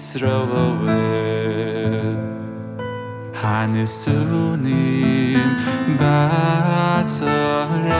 beis Yisroel Hanisunim batzara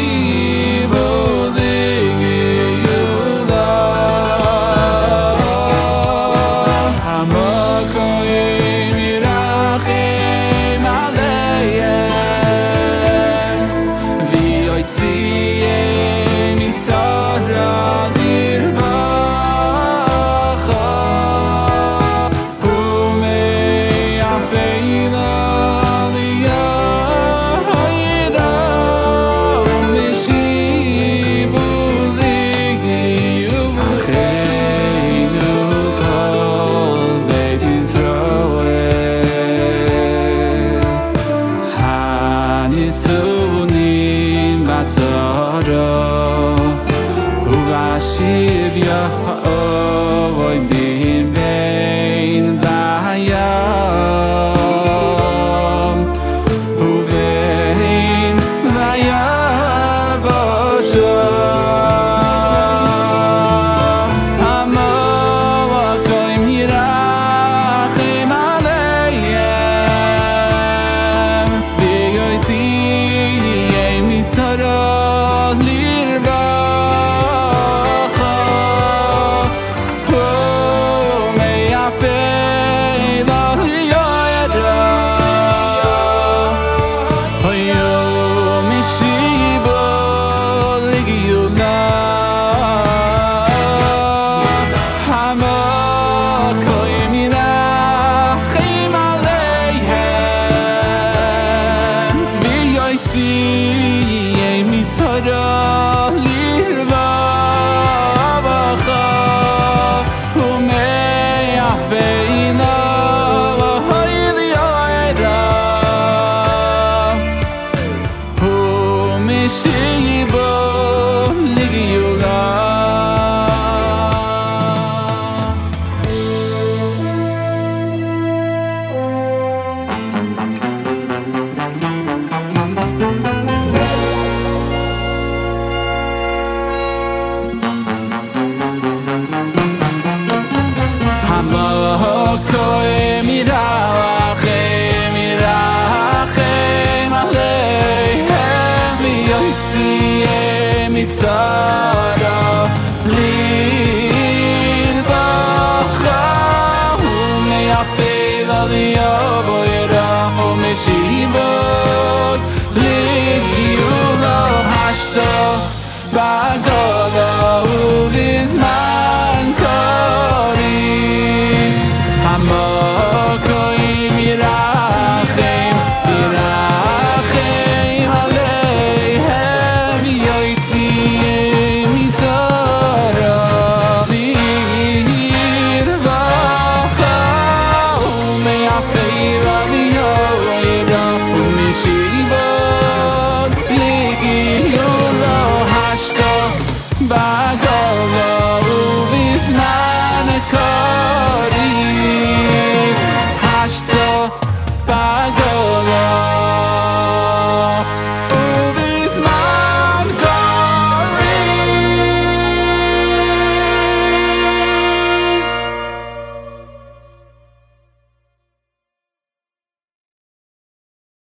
יה אה וויי anytime